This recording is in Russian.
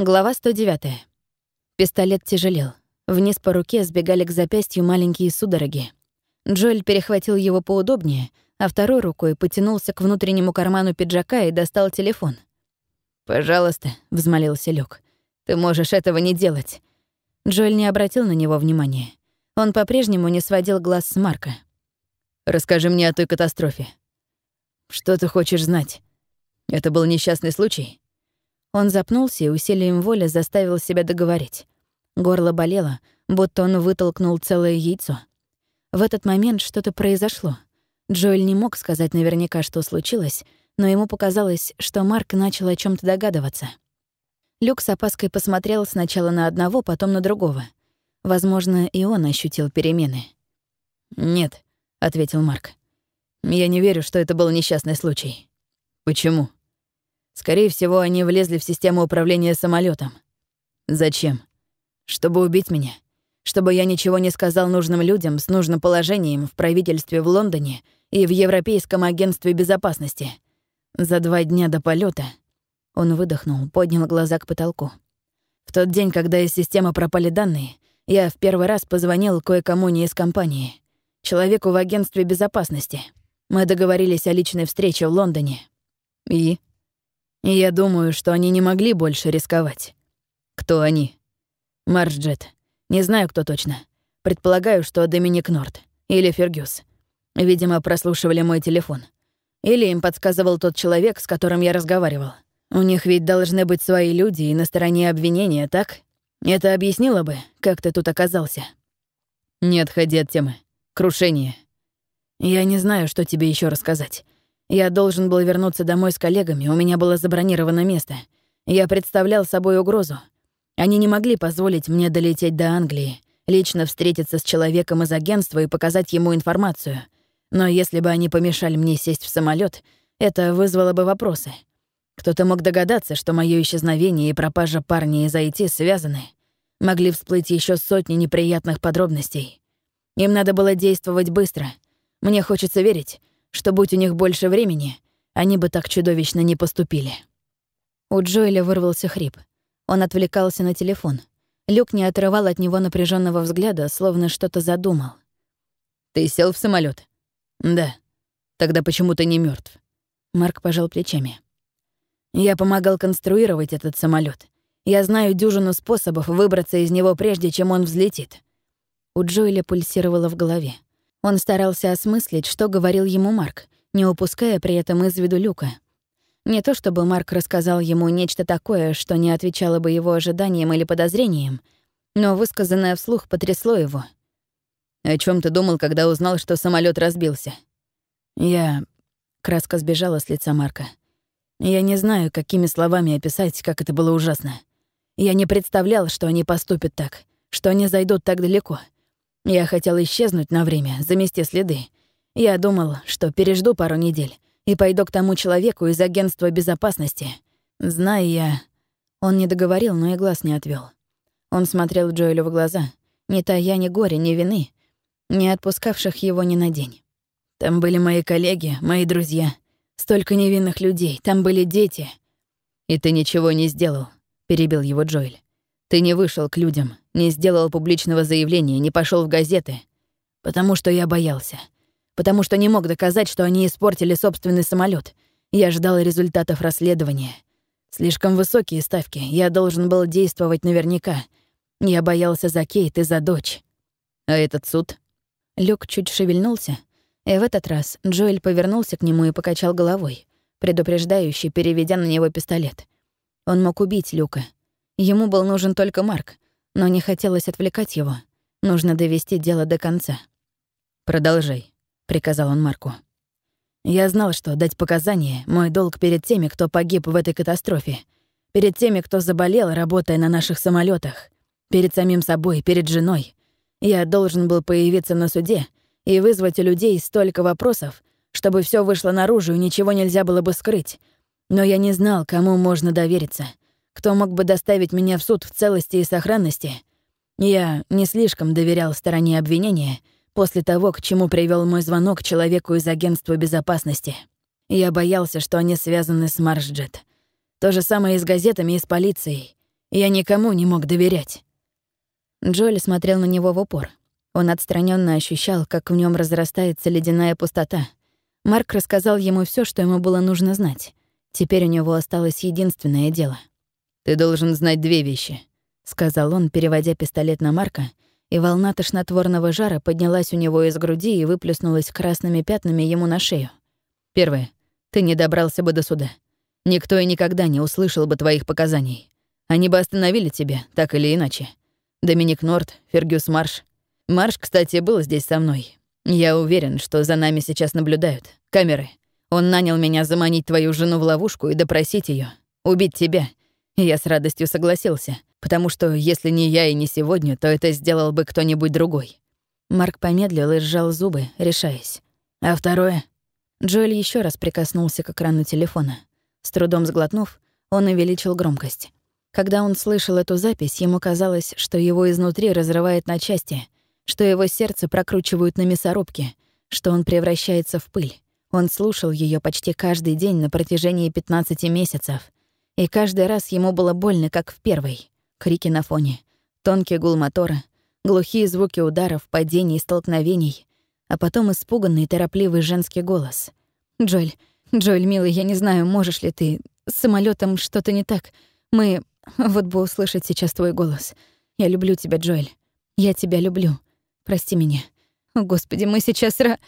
Глава 109. Пистолет тяжелел. Вниз по руке сбегали к запястью маленькие судороги. Джоэль перехватил его поудобнее, а второй рукой потянулся к внутреннему карману пиджака и достал телефон. «Пожалуйста», — взмолился Люк, — «ты можешь этого не делать». Джоэль не обратил на него внимания. Он по-прежнему не сводил глаз с Марка. «Расскажи мне о той катастрофе. Что ты хочешь знать? Это был несчастный случай?» Он запнулся и усилием воли заставил себя договорить. Горло болело, будто он вытолкнул целое яйцо. В этот момент что-то произошло. Джоэль не мог сказать наверняка, что случилось, но ему показалось, что Марк начал о чем то догадываться. Люк с опаской посмотрел сначала на одного, потом на другого. Возможно, и он ощутил перемены. «Нет», — ответил Марк. «Я не верю, что это был несчастный случай». «Почему?» Скорее всего, они влезли в систему управления самолетом. Зачем? Чтобы убить меня. Чтобы я ничего не сказал нужным людям с нужным положением в правительстве в Лондоне и в Европейском агентстве безопасности. За два дня до полета он выдохнул, поднял глаза к потолку. В тот день, когда из системы пропали данные, я в первый раз позвонил кое-кому не из компании. Человеку в агентстве безопасности. Мы договорились о личной встрече в Лондоне. И и я думаю, что они не могли больше рисковать. Кто они? Марджет. Не знаю, кто точно. Предполагаю, что Доминик Норт. Или Фергюс. Видимо, прослушивали мой телефон. Или им подсказывал тот человек, с которым я разговаривал. У них ведь должны быть свои люди и на стороне обвинения, так? Это объяснило бы, как ты тут оказался. Не отходи от темы. Крушение. Я не знаю, что тебе еще рассказать. Я должен был вернуться домой с коллегами, у меня было забронировано место. Я представлял собой угрозу. Они не могли позволить мне долететь до Англии, лично встретиться с человеком из агентства и показать ему информацию. Но если бы они помешали мне сесть в самолет, это вызвало бы вопросы. Кто-то мог догадаться, что мое исчезновение и пропажа парня из IT связаны. Могли всплыть еще сотни неприятных подробностей. Им надо было действовать быстро. Мне хочется верить, что будь у них больше времени, они бы так чудовищно не поступили. У Джоэля вырвался хрип. Он отвлекался на телефон. Люк не отрывал от него напряженного взгляда, словно что-то задумал. «Ты сел в самолет? «Да. Тогда почему ты не мертв? Марк пожал плечами. «Я помогал конструировать этот самолет. Я знаю дюжину способов выбраться из него прежде, чем он взлетит». У Джоэля пульсировало в голове. Он старался осмыслить, что говорил ему Марк, не упуская при этом из виду Люка. Не то чтобы Марк рассказал ему нечто такое, что не отвечало бы его ожиданиям или подозрениям, но высказанное вслух потрясло его. «О чем ты думал, когда узнал, что самолет разбился?» «Я...» — краска сбежала с лица Марка. «Я не знаю, какими словами описать, как это было ужасно. Я не представлял, что они поступят так, что они зайдут так далеко». Я хотел исчезнуть на время, замести следы. Я думал, что пережду пару недель и пойду к тому человеку из агентства безопасности. Зная я... Он не договорил, но и глаз не отвел. Он смотрел Джоэлю в глаза, не тая ни горя, ни вины, не отпускавших его ни на день. Там были мои коллеги, мои друзья. Столько невинных людей, там были дети. «И ты ничего не сделал», — перебил его Джоэль. Ты не вышел к людям, не сделал публичного заявления, не пошел в газеты. Потому что я боялся. Потому что не мог доказать, что они испортили собственный самолет. Я ждал результатов расследования. Слишком высокие ставки, я должен был действовать наверняка. Я боялся за Кейт и за дочь. А этот суд? Люк чуть шевельнулся, и в этот раз Джоэль повернулся к нему и покачал головой, предупреждающий, переведя на него пистолет. Он мог убить Люка — Ему был нужен только Марк, но не хотелось отвлекать его. Нужно довести дело до конца. «Продолжай», — приказал он Марку. «Я знал, что дать показания — мой долг перед теми, кто погиб в этой катастрофе, перед теми, кто заболел, работая на наших самолетах, перед самим собой, перед женой. Я должен был появиться на суде и вызвать у людей столько вопросов, чтобы все вышло наружу и ничего нельзя было бы скрыть. Но я не знал, кому можно довериться — кто мог бы доставить меня в суд в целости и сохранности. Я не слишком доверял стороне обвинения после того, к чему привел мой звонок человеку из агентства безопасности. Я боялся, что они связаны с Маршджет. То же самое и с газетами и с полицией. Я никому не мог доверять». Джоли смотрел на него в упор. Он отстраненно ощущал, как в нем разрастается ледяная пустота. Марк рассказал ему все, что ему было нужно знать. Теперь у него осталось единственное дело. «Ты должен знать две вещи», — сказал он, переводя пистолет на Марка, и волна тошнотворного жара поднялась у него из груди и выплеснулась красными пятнами ему на шею. «Первое. Ты не добрался бы до суда. Никто и никогда не услышал бы твоих показаний. Они бы остановили тебя, так или иначе. Доминик Норт, Фергюс Марш. Марш, кстати, был здесь со мной. Я уверен, что за нами сейчас наблюдают. Камеры. Он нанял меня заманить твою жену в ловушку и допросить ее, убить тебя. Я с радостью согласился, потому что если не я и не сегодня, то это сделал бы кто-нибудь другой. Марк помедлил и сжал зубы, решаясь. А второе? Джоэль еще раз прикоснулся к экрану телефона. С трудом сглотнув, он увеличил громкость. Когда он слышал эту запись, ему казалось, что его изнутри разрывает на части, что его сердце прокручивают на мясорубке, что он превращается в пыль. Он слушал ее почти каждый день на протяжении 15 месяцев. И каждый раз ему было больно, как в первый. Крики на фоне, тонкий гул мотора, глухие звуки ударов, падений столкновений, а потом испуганный, торопливый женский голос. «Джоэль, Джоэль, милый, я не знаю, можешь ли ты... С самолетом что-то не так. Мы... Вот бы услышать сейчас твой голос. Я люблю тебя, Джоэль. Я тебя люблю. Прости меня. О, Господи, мы сейчас ра...»